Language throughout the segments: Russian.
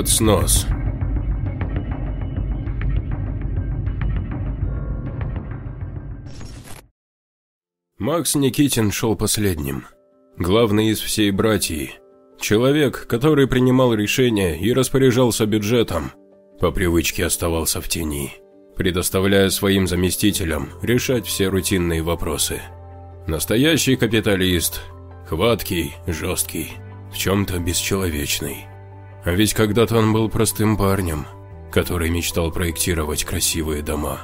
Под снос. Макс Никитин шел последним. Главный из всей братьи. Человек, который принимал решения и распоряжался бюджетом, по привычке оставался в тени, предоставляя своим заместителям решать все рутинные вопросы. Настоящий капиталист, хваткий, жесткий, в чем-то бесчеловечный. А ведь когда-то он был простым парнем, который мечтал проектировать красивые дома.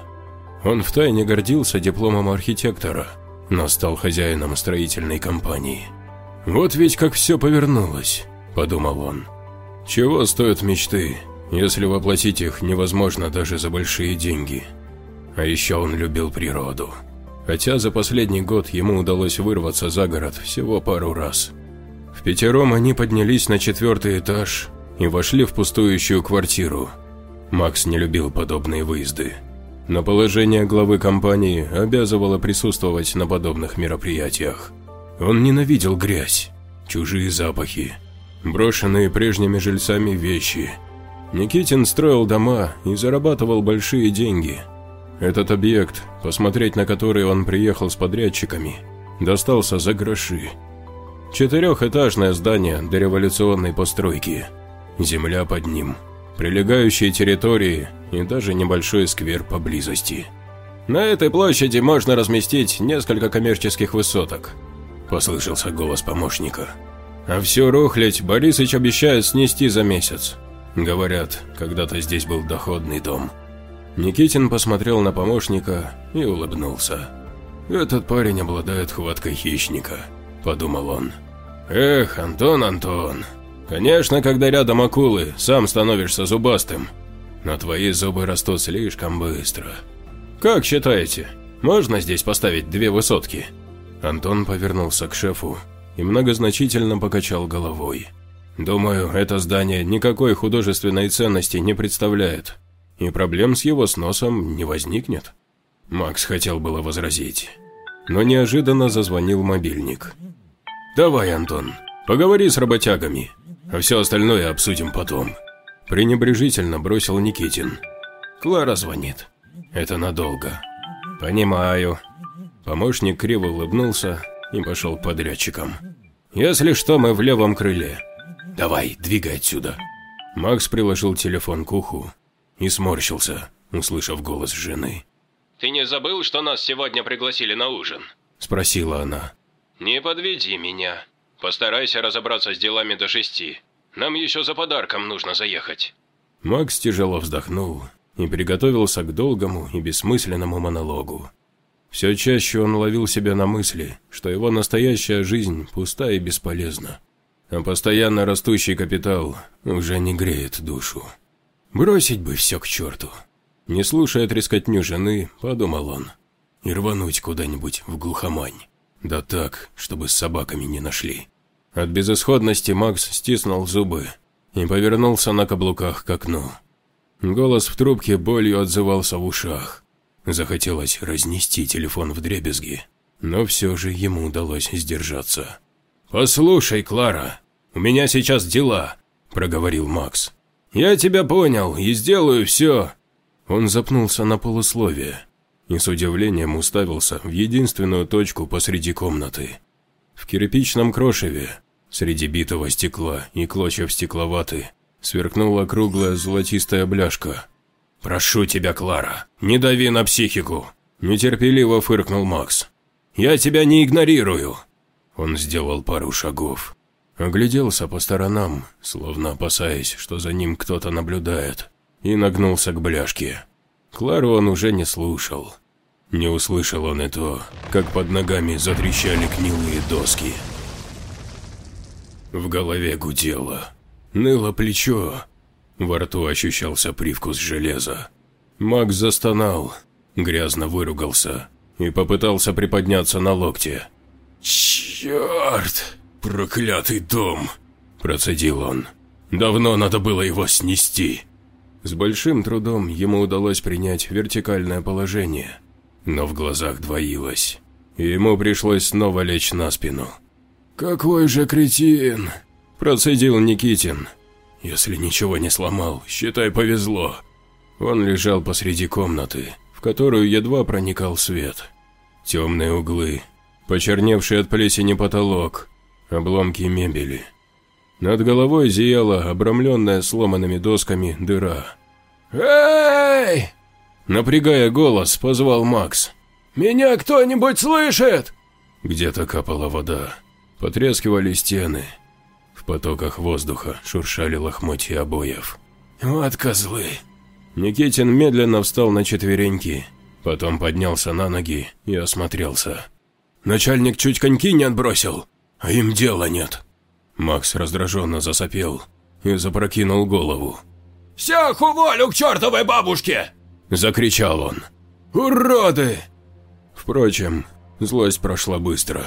Он втайне гордился дипломом архитектора, но стал хозяином строительной компании. «Вот ведь как все повернулось», – подумал он. «Чего стоят мечты, если воплотить их невозможно даже за большие деньги?» А еще он любил природу. Хотя за последний год ему удалось вырваться за город всего пару раз. В пятером они поднялись на четвертый этаж и вошли в пустующую квартиру. Макс не любил подобные выезды. Но положение главы компании обязывало присутствовать на подобных мероприятиях. Он ненавидел грязь, чужие запахи, брошенные прежними жильцами вещи. Никитин строил дома и зарабатывал большие деньги. Этот объект, посмотреть на который он приехал с подрядчиками, достался за гроши. Четырехэтажное здание дореволюционной постройки – земля под ним, прилегающие территории и даже небольшой сквер поблизости. «На этой площади можно разместить несколько коммерческих высоток», – послышался голос помощника. «А все рухлядь Борисыч обещает снести за месяц. Говорят, когда-то здесь был доходный дом». Никитин посмотрел на помощника и улыбнулся. «Этот парень обладает хваткой хищника», – подумал он. «Эх, Антон, Антон, Конечно, когда рядом акулы, сам становишься зубастым. Но твои зубы растут слишком быстро. Как считаете, можно здесь поставить две высотки? Антон повернулся к шефу и многозначительно покачал головой. Думаю, это здание никакой художественной ценности не представляет, и проблем с его сносом не возникнет. Макс хотел было возразить, но неожиданно зазвонил мобильник. «Давай, Антон, поговори с работягами, а все остальное обсудим потом», – пренебрежительно бросил Никитин. «Клара звонит. Это надолго». «Понимаю». Помощник криво улыбнулся и пошел к подрядчикам. «Если что, мы в левом крыле. Давай, двигай отсюда». Макс приложил телефон к уху и сморщился, услышав голос жены. «Ты не забыл, что нас сегодня пригласили на ужин?» – спросила она. «Не подведи меня. Постарайся разобраться с делами до шести. Нам еще за подарком нужно заехать». Макс тяжело вздохнул и приготовился к долгому и бессмысленному монологу. Все чаще он ловил себя на мысли, что его настоящая жизнь пуста и бесполезна, а постоянно растущий капитал уже не греет душу. Бросить бы все к черту. Не слушая трескотню жены, подумал он, и рвануть куда-нибудь в глухомань. Да так, чтобы с собаками не нашли. От безысходности Макс стиснул зубы и повернулся на каблуках к окну. Голос в трубке болью отзывался в ушах. Захотелось разнести телефон в дребезги, но все же ему удалось сдержаться. «Послушай, Клара, у меня сейчас дела», – проговорил Макс. «Я тебя понял и сделаю все». Он запнулся на полусловие и с удивлением уставился в единственную точку посреди комнаты. В кирпичном крошеве, среди битого стекла и клочьев стекловаты, сверкнула круглая золотистая бляшка. «Прошу тебя, Клара, не дави на психику!» – нетерпеливо фыркнул Макс. «Я тебя не игнорирую!» Он сделал пару шагов. Огляделся по сторонам, словно опасаясь, что за ним кто-то наблюдает, и нагнулся к бляшке. Клару он уже не слушал. Не услышал он и то, как под ногами затрещали гнилые доски. В голове гудело, ныло плечо, во рту ощущался привкус железа. Макс застонал, грязно выругался и попытался приподняться на локте. «Черт! Проклятый дом!» – процедил он. «Давно надо было его снести!» С большим трудом ему удалось принять вертикальное положение, но в глазах двоилось, и ему пришлось снова лечь на спину. «Какой же кретин!» – процедил Никитин. Если ничего не сломал, считай повезло. Он лежал посреди комнаты, в которую едва проникал свет. Темные углы, почерневший от плесени потолок, обломки мебели. Над головой зияла обрамленная сломанными досками дыра. «Эй!» Напрягая голос, позвал Макс. «Меня кто-нибудь слышит?» Где-то капала вода. Потрескивали стены. В потоках воздуха шуршали лохмотья обоев. «Вот козлы!» Никитин медленно встал на четвереньки, потом поднялся на ноги и осмотрелся. «Начальник чуть коньки не отбросил, а им дела нет». Макс раздраженно засопел и запрокинул голову. «Всех уволю к чертовой бабушке!» – закричал он. «Уроды!» Впрочем, злость прошла быстро.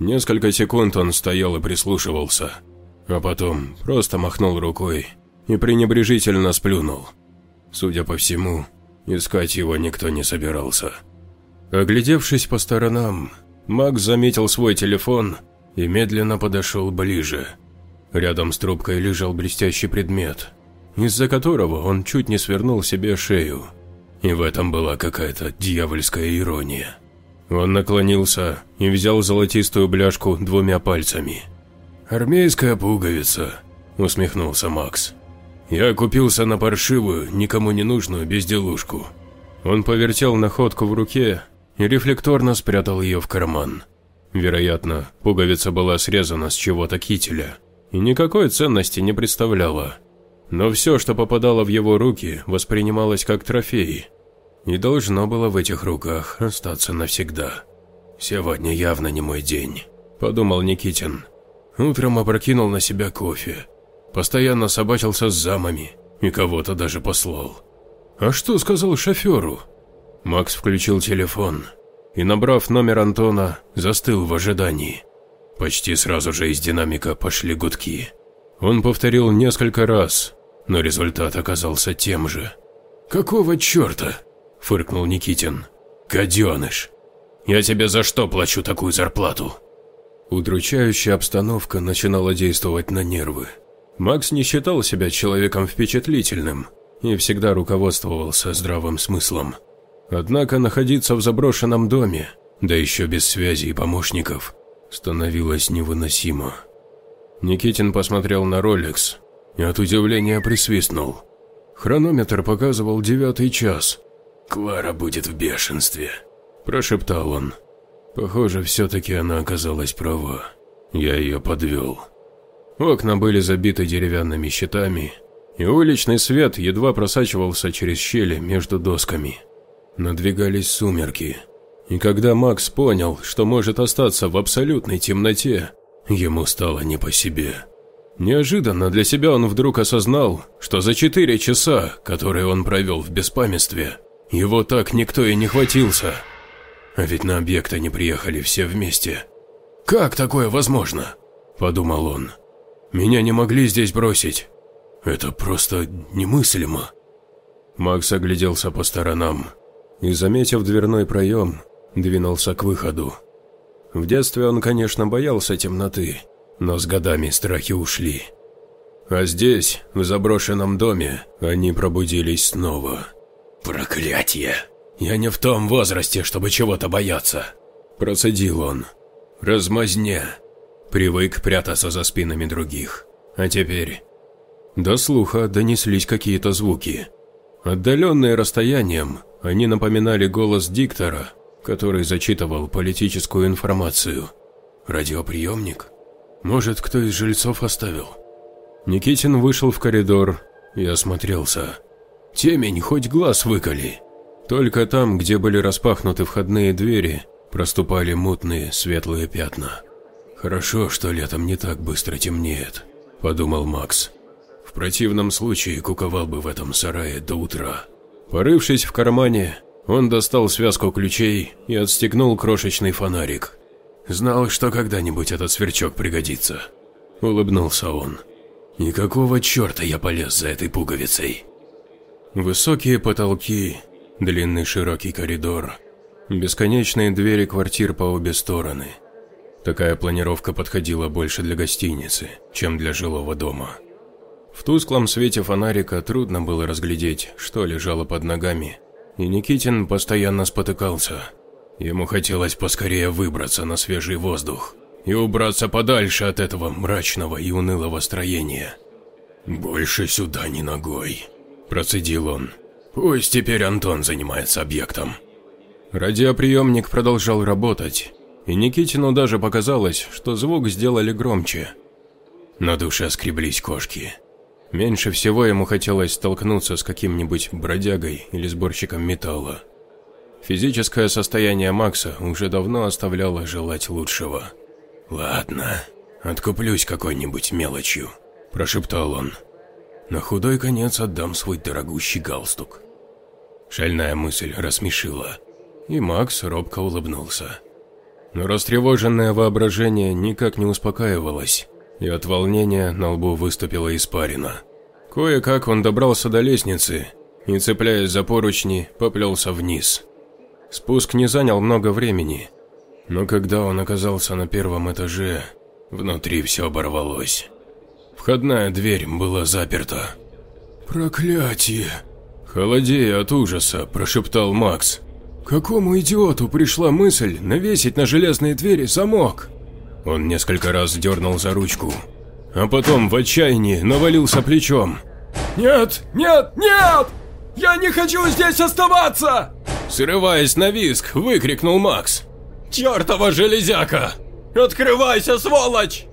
Несколько секунд он стоял и прислушивался, а потом просто махнул рукой и пренебрежительно сплюнул. Судя по всему, искать его никто не собирался. Оглядевшись по сторонам, Макс заметил свой телефон и медленно подошел ближе. Рядом с трубкой лежал блестящий предмет, из-за которого он чуть не свернул себе шею. И в этом была какая-то дьявольская ирония. Он наклонился и взял золотистую бляшку двумя пальцами. «Армейская пуговица», – усмехнулся Макс. «Я купился на паршивую, никому не нужную безделушку». Он повертел находку в руке и рефлекторно спрятал ее в карман. Вероятно, пуговица была срезана с чего-то кителя и никакой ценности не представляла. Но все, что попадало в его руки, воспринималось как трофей и должно было в этих руках остаться навсегда. «Сегодня явно не мой день», – подумал Никитин. Утром опрокинул на себя кофе, постоянно собачился с замами и кого-то даже послал. А что сказал шоферу? Макс включил телефон и, набрав номер Антона, застыл в ожидании. Почти сразу же из динамика пошли гудки. Он повторил несколько раз, но результат оказался тем же. «Какого черта?» – фыркнул Никитин. «Гаденыш! Я тебе за что плачу такую зарплату?» Удручающая обстановка начинала действовать на нервы. Макс не считал себя человеком впечатлительным и всегда руководствовался здравым смыслом. Однако находиться в заброшенном доме, да еще без связи и помощников, становилось невыносимо. Никитин посмотрел на Ролекс и от удивления присвистнул. Хронометр показывал девятый час. «Клара будет в бешенстве», – прошептал он. Похоже, все-таки она оказалась права. Я ее подвел. Окна были забиты деревянными щитами, и уличный свет едва просачивался через щели между досками. Надвигались сумерки, и когда Макс понял, что может остаться в абсолютной темноте, ему стало не по себе. Неожиданно для себя он вдруг осознал, что за четыре часа, которые он провел в беспамятстве, его так никто и не хватился. А ведь на объект они приехали все вместе. «Как такое возможно?» – подумал он. «Меня не могли здесь бросить. Это просто немыслимо». Макс огляделся по сторонам и, заметив дверной проем, двинулся к выходу. В детстве он, конечно, боялся темноты, но с годами страхи ушли. А здесь, в заброшенном доме, они пробудились снова. «Проклятие! Я не в том возрасте, чтобы чего-то бояться!» Процедил он. «Размазня!» Привык прятаться за спинами других. А теперь... До слуха донеслись какие-то звуки. Отдаленные расстоянием, они напоминали голос диктора, который зачитывал политическую информацию. Радиоприемник? Может, кто из жильцов оставил? Никитин вышел в коридор и осмотрелся. Темень хоть глаз выколи. Только там, где были распахнуты входные двери, проступали мутные светлые пятна. «Хорошо, что летом не так быстро темнеет», – подумал Макс. «В противном случае куковал бы в этом сарае до утра». Порывшись в кармане, он достал связку ключей и отстегнул крошечный фонарик. Знал, что когда-нибудь этот сверчок пригодится. Улыбнулся он. Никакого черта я полез за этой пуговицей. Высокие потолки, длинный широкий коридор, бесконечные двери квартир по обе стороны. Такая планировка подходила больше для гостиницы, чем для жилого дома. В тусклом свете фонарика трудно было разглядеть, что лежало под ногами, и Никитин постоянно спотыкался. Ему хотелось поскорее выбраться на свежий воздух и убраться подальше от этого мрачного и унылого строения. «Больше сюда ни ногой», – процедил он. «Пусть теперь Антон занимается объектом». Радиоприемник продолжал работать, и Никитину даже показалось, что звук сделали громче. На душе скреблись кошки. Меньше всего ему хотелось столкнуться с каким-нибудь бродягой или сборщиком металла. Физическое состояние Макса уже давно оставляло желать лучшего. «Ладно, откуплюсь какой-нибудь мелочью», – прошептал он. «На худой конец отдам свой дорогущий галстук». Шальная мысль рассмешила, и Макс робко улыбнулся. Но растревоженное воображение никак не успокаивалось и от волнения на лбу выступила испарина. Кое-как он добрался до лестницы и, цепляясь за поручни, поплелся вниз. Спуск не занял много времени, но когда он оказался на первом этаже, внутри все оборвалось. Входная дверь была заперта. «Проклятие!» Холодея от ужаса, прошептал Макс. «Какому идиоту пришла мысль навесить на железные двери замок?» Он несколько раз дернул за ручку, а потом в отчаянии навалился плечом. «Нет, нет, нет! Я не хочу здесь оставаться!» Срываясь на виск, выкрикнул Макс. «Чертова железяка! Открывайся, сволочь!»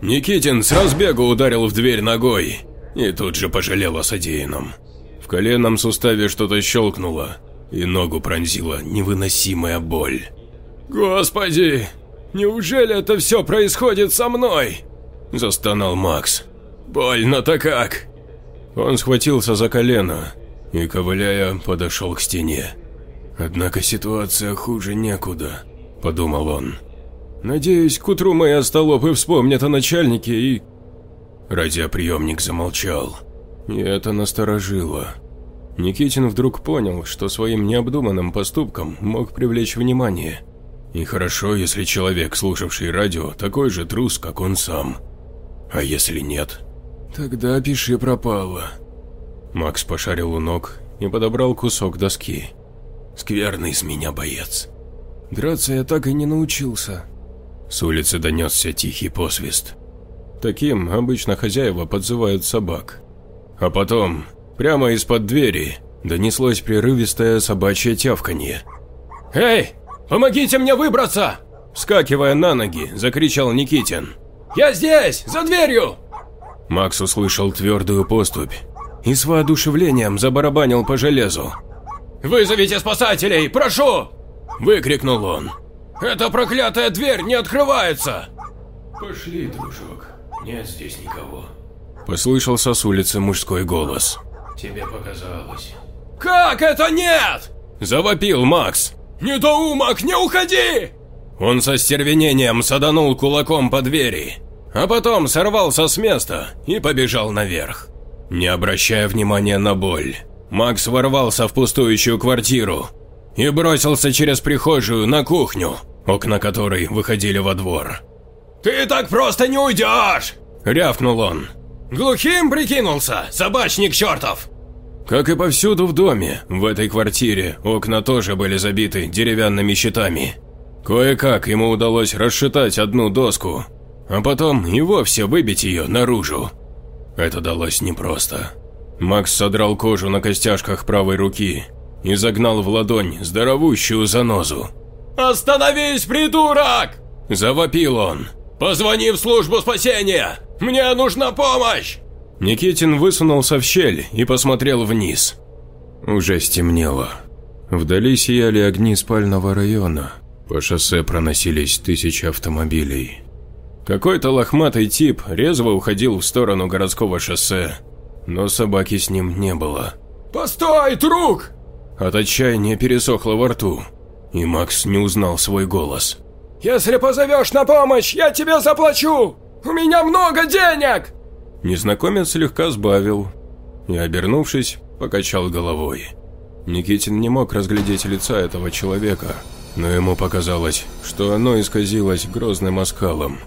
Никитин с разбегу ударил в дверь ногой и тут же пожалел о содеянном. В коленном суставе что-то щелкнуло, и ногу пронзила невыносимая боль. «Господи, Неужели это все происходит со мной?» – застонал Макс. «Больно-то как!» Он схватился за колено и, ковыляя, подошел к стене. «Однако ситуация хуже некуда», – подумал он. «Надеюсь, к утру мои остолопы вспомнят о начальнике и...» Радиоприемник замолчал, и это насторожило. Никитин вдруг понял, что своим необдуманным поступком мог привлечь внимание – и хорошо, если человек, слушавший радио, такой же трус, как он сам. А если нет? Тогда пиши пропало. Макс пошарил у ног и подобрал кусок доски. Скверный из меня боец. Драться я так и не научился. С улицы донесся тихий посвист. Таким обычно хозяева подзывают собак. А потом, прямо из-под двери, донеслось прерывистое собачье тявканье. «Эй, Помогите мне выбраться!» Вскакивая на ноги, закричал Никитин. «Я здесь, за дверью!» Макс услышал твердую поступь и с воодушевлением забарабанил по железу. «Вызовите спасателей, прошу!» – выкрикнул он. «Эта проклятая дверь не открывается!» «Пошли, дружок, нет здесь никого», – послышался с улицы мужской голос. «Тебе показалось». «Как это нет?» – завопил Макс. «Недоумок, не уходи!» Он со стервенением саданул кулаком по двери, а потом сорвался с места и побежал наверх. Не обращая внимания на боль, Макс ворвался в пустующую квартиру и бросился через прихожую на кухню, окна которой выходили во двор. «Ты так просто не уйдешь!» – рявкнул он. «Глухим прикинулся, собачник чертов!» Как и повсюду в доме, в этой квартире окна тоже были забиты деревянными щитами. Кое-как ему удалось расшатать одну доску, а потом и вовсе выбить ее наружу. Это далось непросто. Макс содрал кожу на костяшках правой руки и загнал в ладонь здоровущую занозу. «Остановись, придурок!» – завопил он. «Позвони в службу спасения! Мне нужна помощь!» Никитин высунулся в щель и посмотрел вниз. Уже стемнело. Вдали сияли огни спального района. По шоссе проносились тысячи автомобилей. Какой-то лохматый тип резво уходил в сторону городского шоссе, но собаки с ним не было. «Постой, друг!» От отчаяния пересохло во рту, и Макс не узнал свой голос. «Если позовешь на помощь, я тебе заплачу! У меня много денег!» Незнакомец слегка сбавил и, обернувшись, покачал головой. Никитин не мог разглядеть лица этого человека, но ему показалось, что оно исказилось грозным оскалом.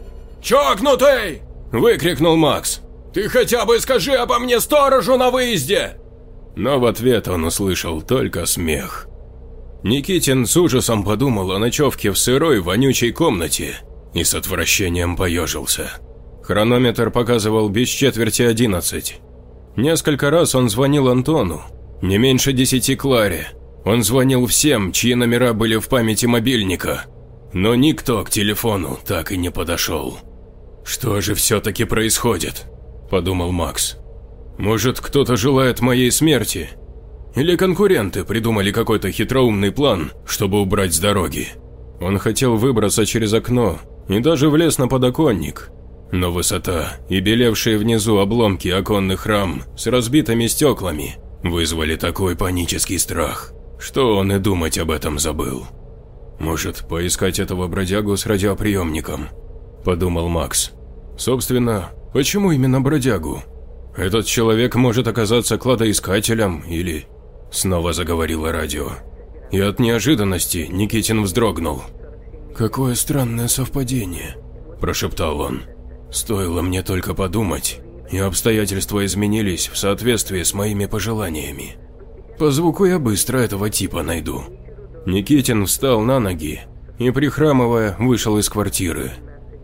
«Чокнутый!» – выкрикнул Макс. «Ты хотя бы скажи обо мне сторожу на выезде!» Но в ответ он услышал только смех. Никитин с ужасом подумал о ночевке в сырой, вонючей комнате и с отвращением поежился. Хронометр показывал без четверти одиннадцать. Несколько раз он звонил Антону, не меньше десяти Кларе. Он звонил всем, чьи номера были в памяти мобильника, но никто к телефону так и не подошел. «Что же все-таки происходит?» – подумал Макс. «Может, кто-то желает моей смерти? Или конкуренты придумали какой-то хитроумный план, чтобы убрать с дороги?» Он хотел выбраться через окно и даже влез на подоконник, но высота и белевшие внизу обломки оконных рам с разбитыми стеклами вызвали такой панический страх, что он и думать об этом забыл. «Может, поискать этого бродягу с радиоприемником?» – подумал Макс. «Собственно, почему именно бродягу? Этот человек может оказаться кладоискателем или…» Снова заговорило радио. И от неожиданности Никитин вздрогнул. «Какое странное совпадение», – прошептал он. Стоило мне только подумать, и обстоятельства изменились в соответствии с моими пожеланиями. По звуку я быстро этого типа найду. Никитин встал на ноги и, прихрамывая, вышел из квартиры.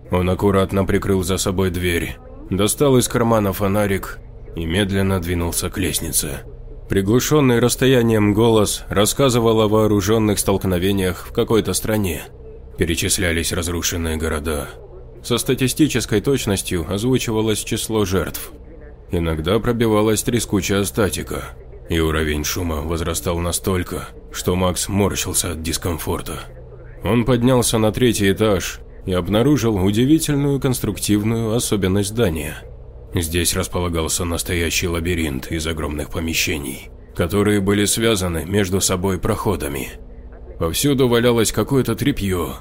Он аккуратно прикрыл за собой дверь, достал из кармана фонарик и медленно двинулся к лестнице. Приглушенный расстоянием голос рассказывал о вооруженных столкновениях в какой-то стране. Перечислялись разрушенные города, со статистической точностью озвучивалось число жертв. Иногда пробивалась трескучая статика, и уровень шума возрастал настолько, что Макс морщился от дискомфорта. Он поднялся на третий этаж и обнаружил удивительную конструктивную особенность здания. Здесь располагался настоящий лабиринт из огромных помещений, которые были связаны между собой проходами. Повсюду валялось какое-то тряпье,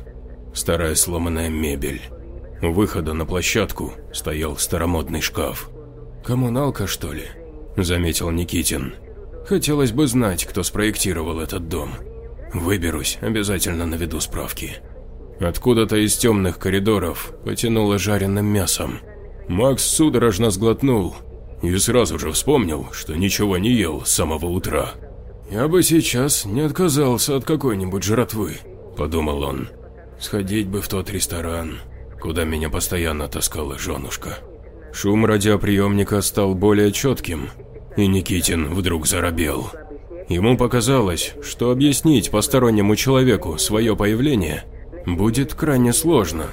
старая сломанная мебель, у выхода на площадку стоял старомодный шкаф. «Коммуналка, что ли?» – заметил Никитин. «Хотелось бы знать, кто спроектировал этот дом. Выберусь, обязательно наведу справки». Откуда-то из темных коридоров потянуло жареным мясом. Макс судорожно сглотнул и сразу же вспомнил, что ничего не ел с самого утра. «Я бы сейчас не отказался от какой-нибудь жратвы», – подумал он. «Сходить бы в тот ресторан, куда меня постоянно таскала женушка. Шум радиоприемника стал более четким, и Никитин вдруг заробел. Ему показалось, что объяснить постороннему человеку свое появление будет крайне сложно.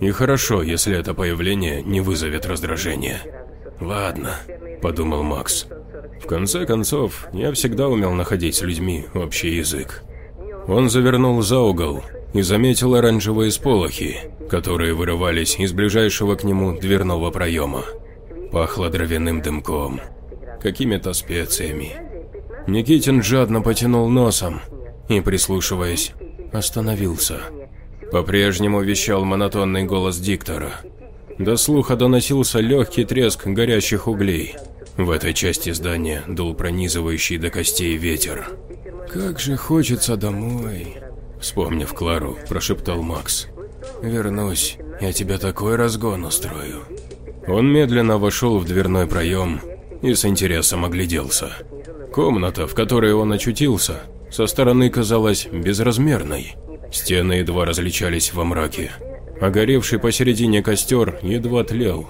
И хорошо, если это появление не вызовет раздражения. «Ладно», – подумал Макс. «В конце концов, я всегда умел находить с людьми общий язык». Он завернул за угол и заметил оранжевые сполохи, которые вырывались из ближайшего к нему дверного проема. Пахло дровяным дымком, какими-то специями. Никитин жадно потянул носом и, прислушиваясь, остановился. По-прежнему вещал монотонный голос диктора. До слуха доносился легкий треск горящих углей. В этой части здания дул пронизывающий до костей ветер. «Как же хочется домой!» Вспомнив Клару, прошептал Макс. «Вернусь, я тебе такой разгон устрою». Он медленно вошел в дверной проем и с интересом огляделся. Комната, в которой он очутился, со стороны казалась безразмерной. Стены едва различались во мраке, а горевший посередине костер едва тлел.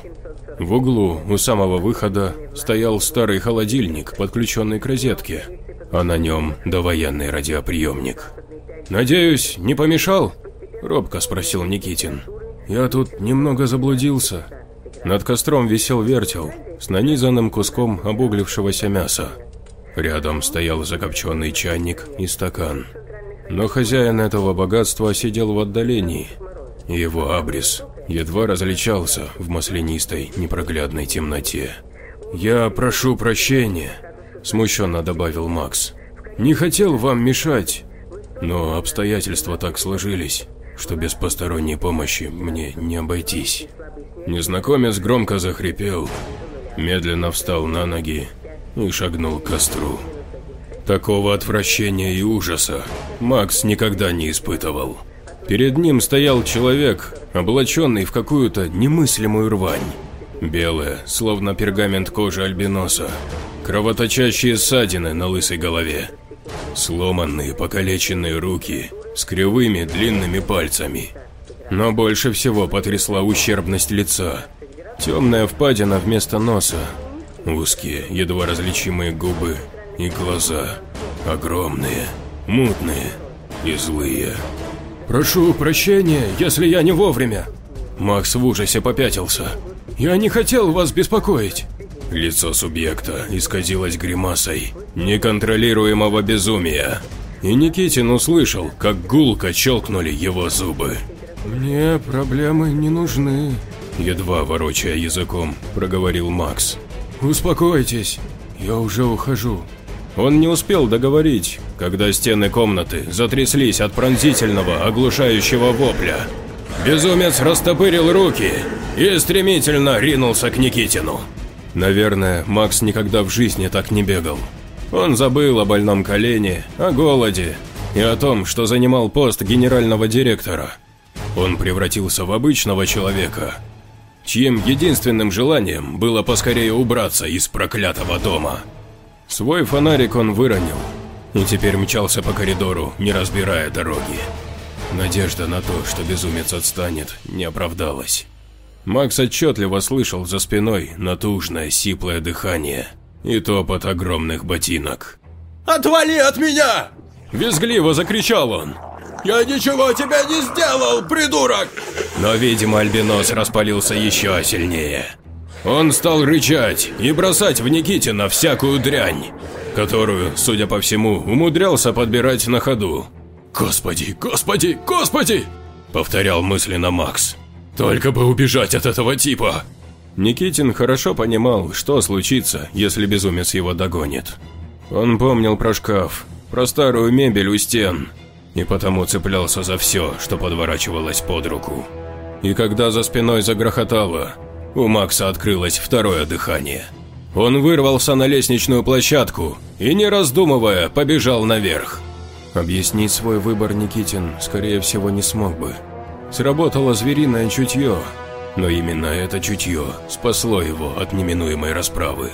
В углу, у самого выхода, стоял старый холодильник, подключенный к розетке, а на нем довоенный радиоприемник. «Надеюсь, не помешал?» – робко спросил Никитин. «Я тут немного заблудился». Над костром висел вертел с нанизанным куском обуглившегося мяса. Рядом стоял закопченный чайник и стакан. Но хозяин этого богатства сидел в отдалении. Его абрис едва различался в маслянистой непроглядной темноте. «Я прошу прощения», – смущенно добавил Макс. «Не хотел вам мешать, но обстоятельства так сложились, что без посторонней помощи мне не обойтись. Незнакомец громко захрипел, медленно встал на ноги и шагнул к костру. Такого отвращения и ужаса Макс никогда не испытывал. Перед ним стоял человек, облаченный в какую-то немыслимую рвань. Белая, словно пергамент кожи альбиноса. Кровоточащие ссадины на лысой голове. Сломанные, покалеченные руки с кривыми длинными пальцами. Но больше всего потрясла ущербность лица. Темная впадина вместо носа. Узкие, едва различимые губы и глаза. Огромные, мутные и злые. «Прошу прощения, если я не вовремя». Макс в ужасе попятился. «Я не хотел вас беспокоить». Лицо субъекта исказилось гримасой неконтролируемого безумия. И Никитин услышал, как гулко щелкнули его зубы. «Мне проблемы не нужны», – едва ворочая языком, проговорил Макс. «Успокойтесь, я уже ухожу». Он не успел договорить, когда стены комнаты затряслись от пронзительного, оглушающего вопля. Безумец растопырил руки и стремительно ринулся к Никитину. Наверное, Макс никогда в жизни так не бегал. Он забыл о больном колене, о голоде и о том, что занимал пост генерального директора. Он превратился в обычного человека, чьим единственным желанием было поскорее убраться из проклятого дома. Свой фонарик он выронил и теперь мчался по коридору, не разбирая дороги. Надежда на то, что безумец отстанет, не оправдалась. Макс отчетливо слышал за спиной натужное сиплое дыхание и топот огромных ботинок. «Отвали от меня!» – визгливо закричал он. «Я ничего тебе не сделал, придурок!» Но, видимо, Альбинос распалился еще сильнее. Он стал рычать и бросать в Никитина всякую дрянь, которую, судя по всему, умудрялся подбирать на ходу. «Господи, господи, господи!» – повторял мысленно Макс. «Только бы убежать от этого типа!» Никитин хорошо понимал, что случится, если безумец его догонит. Он помнил про шкаф, про старую мебель у стен, и потому цеплялся за все, что подворачивалось под руку. И когда за спиной загрохотало, у Макса открылось второе дыхание. Он вырвался на лестничную площадку и, не раздумывая, побежал наверх. Объяснить свой выбор Никитин, скорее всего, не смог бы. Сработало звериное чутье, но именно это чутье спасло его от неминуемой расправы.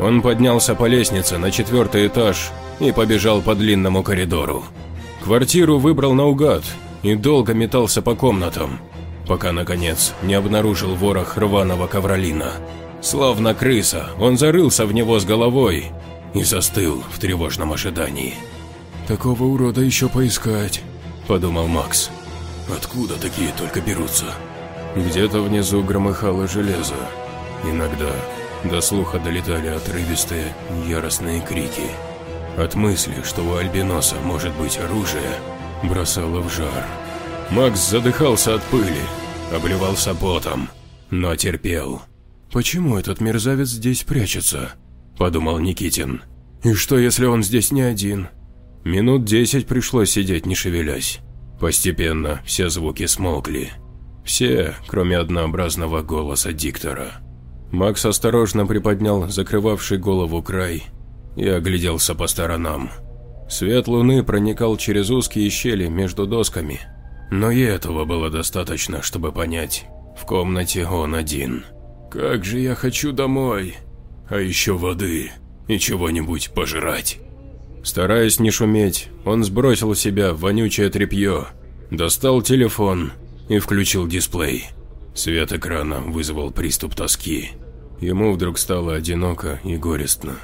Он поднялся по лестнице на четвертый этаж и побежал по длинному коридору. Квартиру выбрал наугад и долго метался по комнатам, пока, наконец, не обнаружил ворох рваного ковролина. Словно крыса, он зарылся в него с головой и застыл в тревожном ожидании. «Такого урода еще поискать», – подумал Макс. «Откуда такие только берутся?» Где-то внизу громыхало железо. Иногда до слуха долетали отрывистые, яростные крики. От мысли, что у Альбиноса может быть оружие, бросало в жар. Макс задыхался от пыли, обливался потом, но терпел. «Почему этот мерзавец здесь прячется?» – подумал Никитин. «И что, если он здесь не один?» Минут десять пришлось сидеть, не шевелясь. Постепенно все звуки смолкли. Все, кроме однообразного голоса диктора. Макс осторожно приподнял закрывавший голову край и огляделся по сторонам. Свет луны проникал через узкие щели между досками – но и этого было достаточно, чтобы понять, в комнате он один. «Как же я хочу домой! А еще воды и чего-нибудь пожрать!» Стараясь не шуметь, он сбросил с себя вонючее тряпье, достал телефон и включил дисплей. Свет экрана вызвал приступ тоски. Ему вдруг стало одиноко и горестно.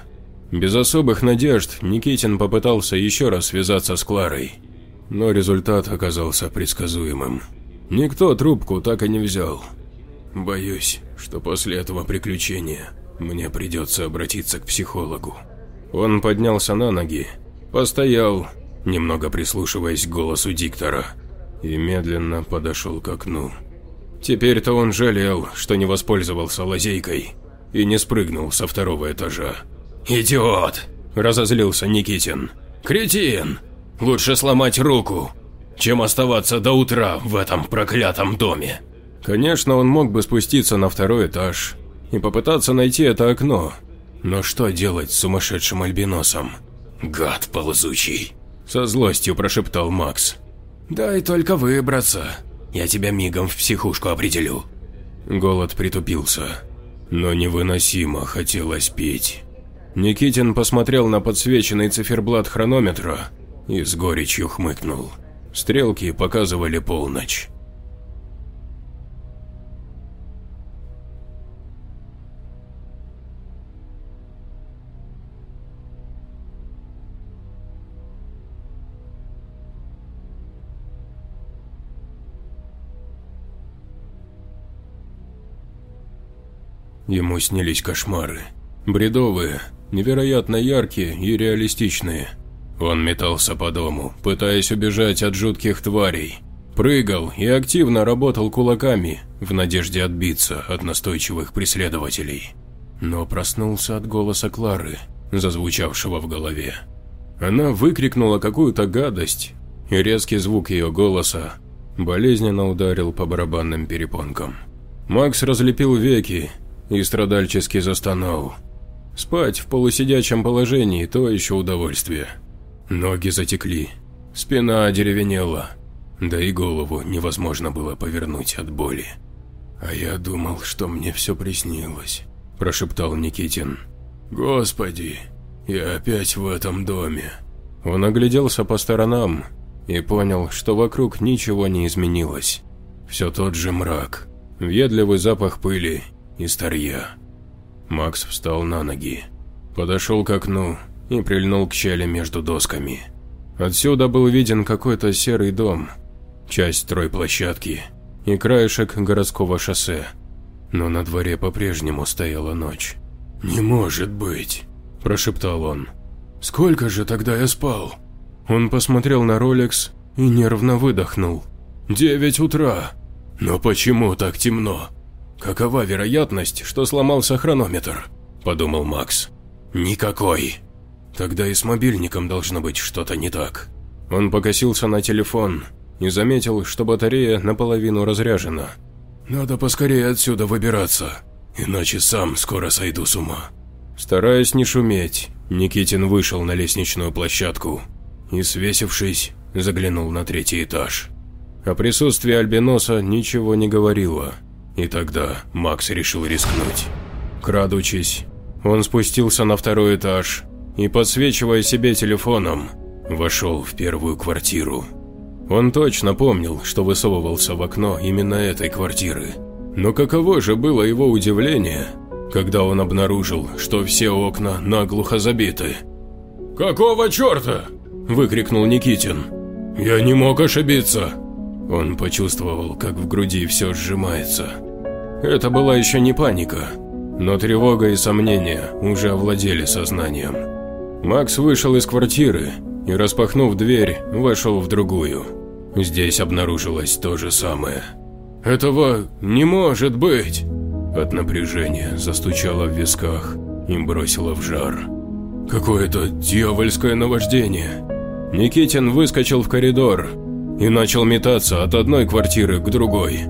Без особых надежд Никитин попытался еще раз связаться с Кларой, но результат оказался предсказуемым. Никто трубку так и не взял. Боюсь, что после этого приключения мне придется обратиться к психологу. Он поднялся на ноги, постоял, немного прислушиваясь к голосу диктора, и медленно подошел к окну. Теперь-то он жалел, что не воспользовался лазейкой и не спрыгнул со второго этажа. «Идиот!» – разозлился Никитин. «Кретин! Лучше сломать руку, чем оставаться до утра в этом проклятом доме. Конечно, он мог бы спуститься на второй этаж и попытаться найти это окно, но что делать с сумасшедшим альбиносом? Гад ползучий, со злостью прошептал Макс. Дай только выбраться, я тебя мигом в психушку определю. Голод притупился. но невыносимо хотелось пить. Никитин посмотрел на подсвеченный циферблат хронометра и с горечью хмыкнул. Стрелки показывали полночь. Ему снились кошмары. Бредовые, невероятно яркие и реалистичные. Он метался по дому, пытаясь убежать от жутких тварей. Прыгал и активно работал кулаками, в надежде отбиться от настойчивых преследователей. Но проснулся от голоса Клары, зазвучавшего в голове. Она выкрикнула какую-то гадость, и резкий звук ее голоса болезненно ударил по барабанным перепонкам. Макс разлепил веки и страдальчески застонал. Спать в полусидячем положении – то еще удовольствие. Ноги затекли, спина одеревенела, да и голову невозможно было повернуть от боли. «А я думал, что мне все приснилось», – прошептал Никитин. «Господи, я опять в этом доме». Он огляделся по сторонам и понял, что вокруг ничего не изменилось. Все тот же мрак, въедливый запах пыли и старья. Макс встал на ноги, подошел к окну и прильнул к щели между досками. Отсюда был виден какой-то серый дом, часть стройплощадки и краешек городского шоссе. Но на дворе по-прежнему стояла ночь. «Не может быть!» – прошептал он. «Сколько же тогда я спал?» Он посмотрел на Ролекс и нервно выдохнул. «Девять утра! Но почему так темно?» «Какова вероятность, что сломался хронометр?» – подумал Макс. «Никакой. Тогда и с мобильником должно быть что-то не так». Он покосился на телефон и заметил, что батарея наполовину разряжена. «Надо поскорее отсюда выбираться, иначе сам скоро сойду с ума». Стараясь не шуметь, Никитин вышел на лестничную площадку и, свесившись, заглянул на третий этаж. О присутствии Альбиноса ничего не говорило, и тогда Макс решил рискнуть. Крадучись, он спустился на второй этаж и, подсвечивая себе телефоном, вошел в первую квартиру. Он точно помнил, что высовывался в окно именно этой квартиры. Но каково же было его удивление, когда он обнаружил, что все окна наглухо забиты. «Какого черта?» – выкрикнул Никитин. «Я не мог ошибиться!» Он почувствовал, как в груди все сжимается. Это была еще не паника, но тревога и сомнения уже овладели сознанием. Макс вышел из квартиры и, распахнув дверь, вошел в другую. Здесь обнаружилось то же самое. «Этого не может быть!» От напряжения застучало в висках и бросило в жар. «Какое-то дьявольское наваждение!» Никитин выскочил в коридор и начал метаться от одной квартиры к другой.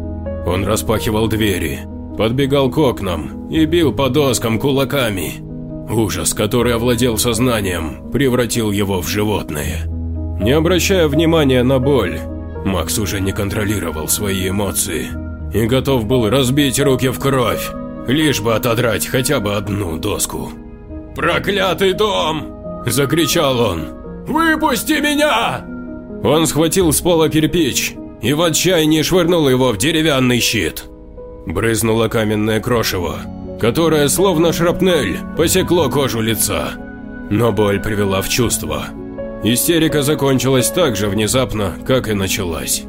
Он распахивал двери, подбегал к окнам и бил по доскам кулаками. Ужас, который овладел сознанием, превратил его в животное. Не обращая внимания на боль, Макс уже не контролировал свои эмоции и готов был разбить руки в кровь, лишь бы отодрать хотя бы одну доску. «Проклятый дом!» – закричал он. «Выпусти меня!» Он схватил с пола кирпич и в отчаянии швырнул его в деревянный щит. Брызнуло каменное крошево, которое, словно шрапнель, посекло кожу лица. Но боль привела в чувство. Истерика закончилась так же внезапно, как и началась.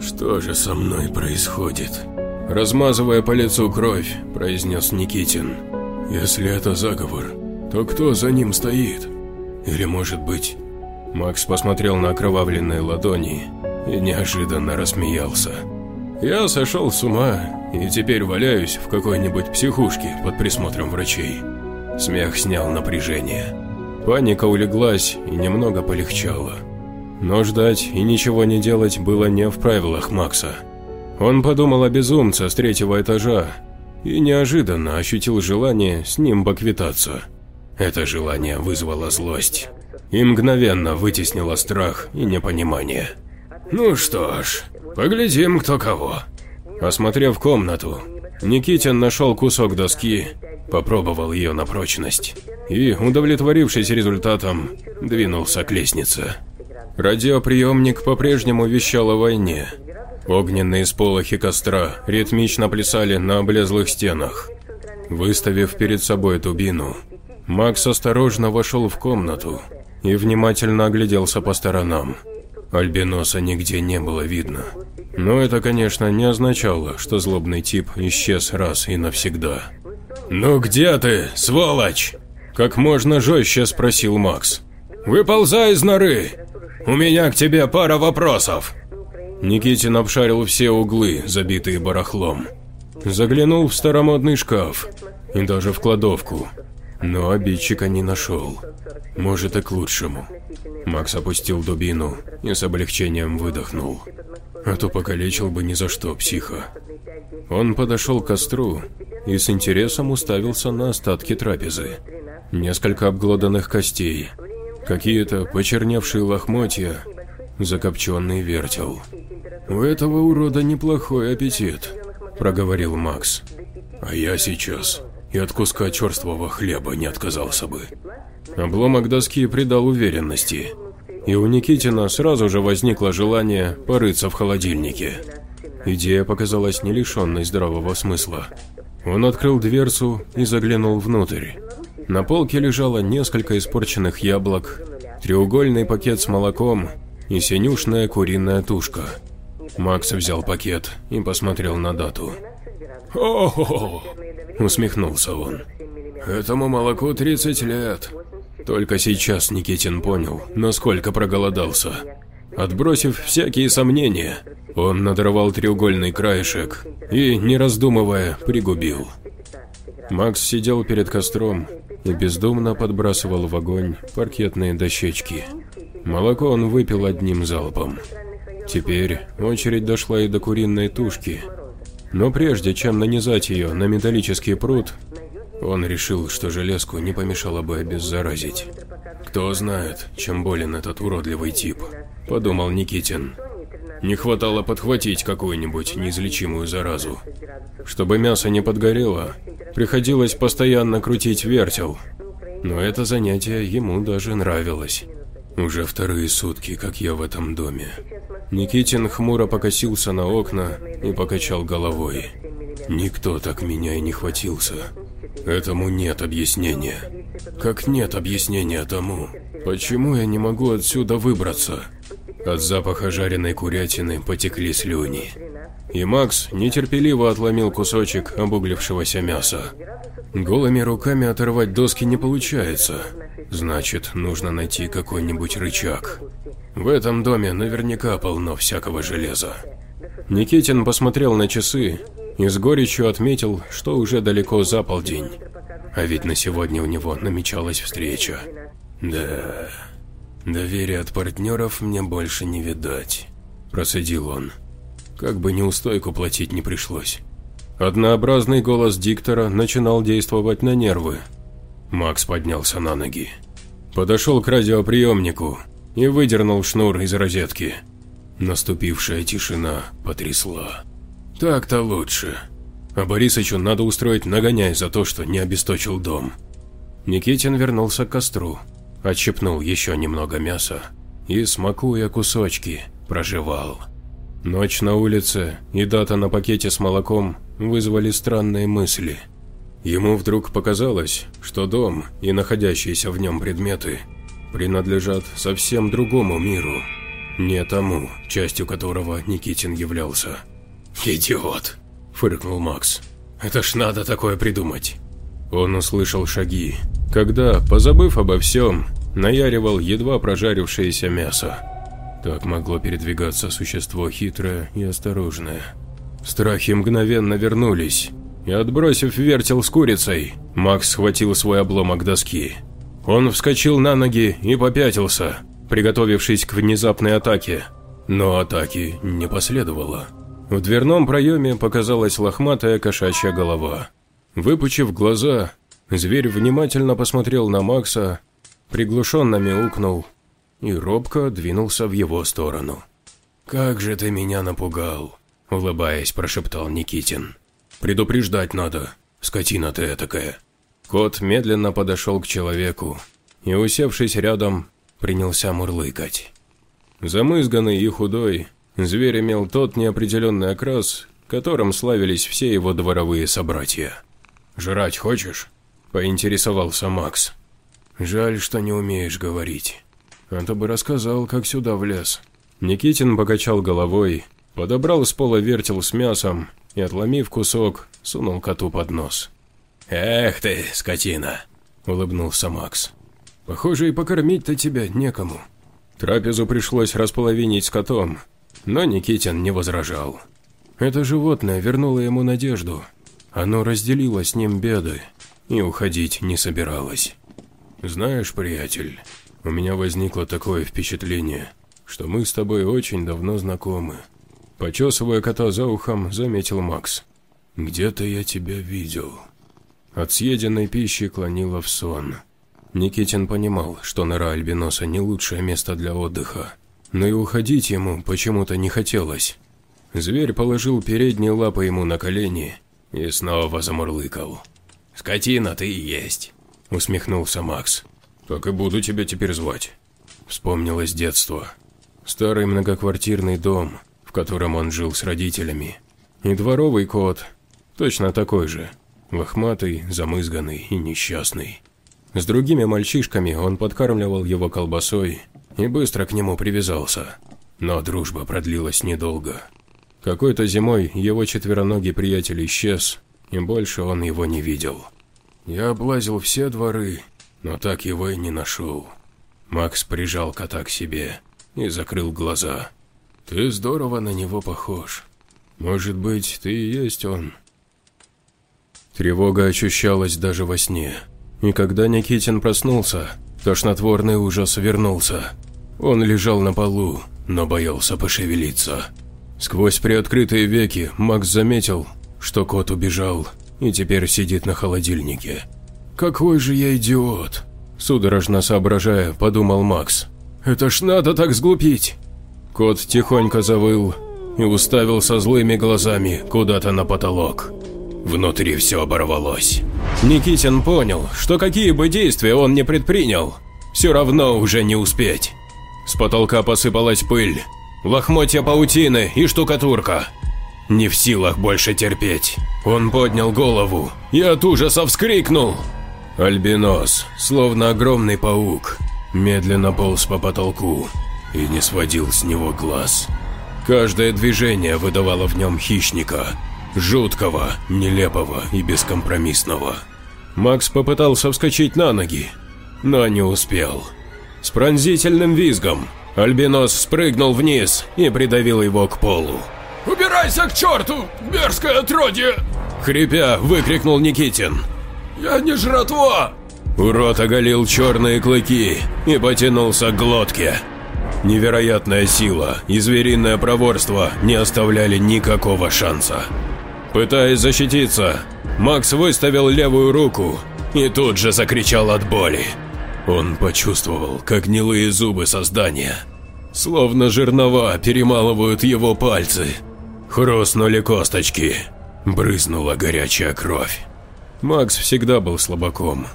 «Что же со мной происходит?» Размазывая по лицу кровь, произнес Никитин. «Если это заговор, то кто за ним стоит? Или, может быть...» Макс посмотрел на окровавленные ладони и неожиданно рассмеялся. «Я сошел с ума и теперь валяюсь в какой-нибудь психушке под присмотром врачей». Смех снял напряжение. Паника улеглась и немного полегчала. Но ждать и ничего не делать было не в правилах Макса. Он подумал о безумце с третьего этажа и неожиданно ощутил желание с ним поквитаться. Это желание вызвало злость и мгновенно вытеснило страх и непонимание. «Ну что ж, поглядим, кто кого». Осмотрев комнату, Никитин нашел кусок доски, попробовал ее на прочность и, удовлетворившись результатом, двинулся к лестнице. Радиоприемник по-прежнему вещал о войне. Огненные сполохи костра ритмично плясали на облезлых стенах. Выставив перед собой дубину, Макс осторожно вошел в комнату и внимательно огляделся по сторонам. Альбиноса нигде не было видно. Но это, конечно, не означало, что злобный тип исчез раз и навсегда. «Ну где ты, сволочь?» – как можно жестче спросил Макс. «Выползай из норы! У меня к тебе пара вопросов!» Никитин обшарил все углы, забитые барахлом. Заглянул в старомодный шкаф и даже в кладовку, но обидчика не нашел. Может и к лучшему. Макс опустил дубину и с облегчением выдохнул. А то покалечил бы ни за что психа. Он подошел к костру и с интересом уставился на остатки трапезы. Несколько обглоданных костей, какие-то почерневшие лохмотья, закопченный вертел. «У этого урода неплохой аппетит», – проговорил Макс. «А я сейчас и от куска черствого хлеба не отказался бы». Обломок доски придал уверенности, и у Никитина сразу же возникло желание порыться в холодильнике. Идея показалась не лишенной здравого смысла. Он открыл дверцу и заглянул внутрь. На полке лежало несколько испорченных яблок, треугольный пакет с молоком и синюшная куриная тушка. Макс взял пакет и посмотрел на дату. «О-хо-хо!» – усмехнулся он. «Этому молоку 30 лет. Только сейчас Никитин понял, насколько проголодался. Отбросив всякие сомнения, он надорвал треугольный краешек и, не раздумывая, пригубил. Макс сидел перед костром и бездумно подбрасывал в огонь паркетные дощечки. Молоко он выпил одним залпом. Теперь очередь дошла и до куриной тушки. Но прежде чем нанизать ее на металлический пруд, он решил, что железку не помешало бы обеззаразить. «Кто знает, чем болен этот уродливый тип», – подумал Никитин. Не хватало подхватить какую-нибудь неизлечимую заразу. Чтобы мясо не подгорело, приходилось постоянно крутить вертел. Но это занятие ему даже нравилось. Уже вторые сутки, как я в этом доме. Никитин хмуро покосился на окна и покачал головой. Никто так меня и не хватился. Этому нет объяснения. Как нет объяснения тому, почему я не могу отсюда выбраться. От запаха жареной курятины потекли слюни. И Макс нетерпеливо отломил кусочек обуглившегося мяса. Голыми руками оторвать доски не получается. Значит, нужно найти какой-нибудь рычаг. В этом доме наверняка полно всякого железа. Никитин посмотрел на часы и с горечью отметил, что уже далеко за полдень. А ведь на сегодня у него намечалась встреча. Да, доверия от партнеров мне больше не видать, процедил он. Как бы неустойку платить не пришлось. Однообразный голос диктора начинал действовать на нервы. Макс поднялся на ноги. Подошел к радиоприемнику и выдернул шнур из розетки. Наступившая тишина потрясла. Так-то лучше. А Борисычу надо устроить нагоняй за то, что не обесточил дом. Никитин вернулся к костру, отщипнул еще немного мяса и, смакуя кусочки, проживал. Ночь на улице и дата на пакете с молоком вызвали странные мысли. Ему вдруг показалось, что дом и находящиеся в нем предметы принадлежат совсем другому миру, не тому, частью которого Никитин являлся. «Идиот!» – фыркнул Макс. «Это ж надо такое придумать!» Он услышал шаги, когда, позабыв обо всем, наяривал едва прожарившееся мясо. Так могло передвигаться существо хитрое и осторожное. Страхи мгновенно вернулись, и отбросив вертел с курицей, Макс схватил свой обломок доски. Он вскочил на ноги и попятился, приготовившись к внезапной атаке. Но атаки не последовало. В дверном проеме показалась лохматая кошачья голова. Выпучив глаза, зверь внимательно посмотрел на Макса, приглушенно мяукнул и робко двинулся в его сторону. «Как же ты меня напугал!» – улыбаясь, прошептал Никитин. Предупреждать надо, скотина ты такая. Кот медленно подошел к человеку и, усевшись рядом, принялся мурлыкать. Замызганный и худой, зверь имел тот неопределенный окрас, которым славились все его дворовые собратья. «Жрать хочешь?» – поинтересовался Макс. «Жаль, что не умеешь говорить. А то бы рассказал, как сюда влез». Никитин покачал головой, подобрал с пола вертел с мясом и, отломив кусок, сунул коту под нос. «Эх ты, скотина!» – улыбнулся Макс. «Похоже, и покормить-то тебя некому». Трапезу пришлось располовинить с котом, но Никитин не возражал. Это животное вернуло ему надежду. Оно разделило с ним беды и уходить не собиралось. «Знаешь, приятель, у меня возникло такое впечатление, что мы с тобой очень давно знакомы». Почесывая кота за ухом, заметил Макс. «Где-то я тебя видел». От съеденной пищи клонило в сон. Никитин понимал, что нора Альбиноса не лучшее место для отдыха, но и уходить ему почему-то не хотелось. Зверь положил передние лапы ему на колени и снова замурлыкал. «Скотина ты и есть», — усмехнулся Макс. «Так и буду тебя теперь звать». Вспомнилось детство. Старый многоквартирный дом, в котором он жил с родителями. И дворовый кот, точно такой же, лохматый, замызганный и несчастный. С другими мальчишками он подкармливал его колбасой и быстро к нему привязался. Но дружба продлилась недолго. Какой-то зимой его четвероногий приятель исчез, и больше он его не видел. Я облазил все дворы, но так его и не нашел. Макс прижал кота к себе и закрыл глаза. «Ты здорово на него похож. Может быть, ты и есть он?» Тревога ощущалась даже во сне. И когда Никитин проснулся, тошнотворный ужас вернулся. Он лежал на полу, но боялся пошевелиться. Сквозь приоткрытые веки Макс заметил, что кот убежал и теперь сидит на холодильнике. «Какой же я идиот!» Судорожно соображая, подумал Макс. «Это ж надо так сглупить!» Кот тихонько завыл и уставился злыми глазами куда-то на потолок. Внутри все оборвалось. Никитин понял, что какие бы действия он ни предпринял, все равно уже не успеть. С потолка посыпалась пыль, лохмотья паутины и штукатурка. Не в силах больше терпеть. Он поднял голову и от ужаса вскрикнул. Альбинос, словно огромный паук, медленно полз по потолку и не сводил с него глаз. Каждое движение выдавало в нем хищника – Жуткого, нелепого и бескомпромиссного. Макс попытался вскочить на ноги, но не успел. С пронзительным визгом Альбинос спрыгнул вниз и придавил его к полу. «Убирайся к черту, мерзкое отродье!» Хрипя, выкрикнул Никитин. «Я не жратва!» Урод оголил черные клыки и потянулся к глотке. Невероятная сила и звериное проворство не оставляли никакого шанса. Пытаясь защититься, Макс выставил левую руку и тут же закричал от боли. Он почувствовал, как гнилые зубы создания, словно жернова, перемалывают его пальцы. Хрустнули косточки, брызнула горячая кровь. Макс всегда был слабаком.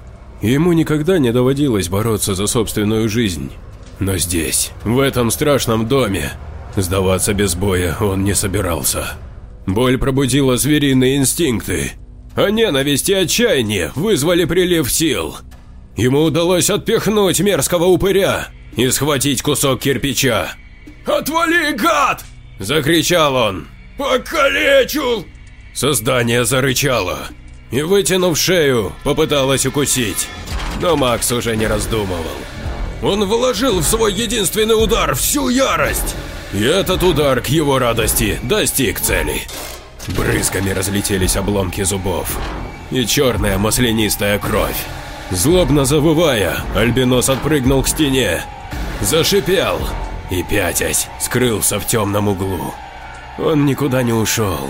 Ему никогда не доводилось бороться за собственную жизнь. Но здесь, в этом страшном доме, сдаваться без боя он не собирался. Боль пробудила звериные инстинкты, а ненависть и отчаяние вызвали прилив сил. Ему удалось отпихнуть мерзкого упыря и схватить кусок кирпича. «Отвали, гад!» – закричал он. «Покалечу!» Создание зарычало и, вытянув шею, попыталось укусить. Но Макс уже не раздумывал. Он вложил в свой единственный удар всю ярость. И этот удар к его радости достиг цели. Брызгами разлетелись обломки зубов и черная маслянистая кровь. Злобно завывая, Альбинос отпрыгнул к стене, зашипел и, пятясь, скрылся в темном углу. Он никуда не ушел,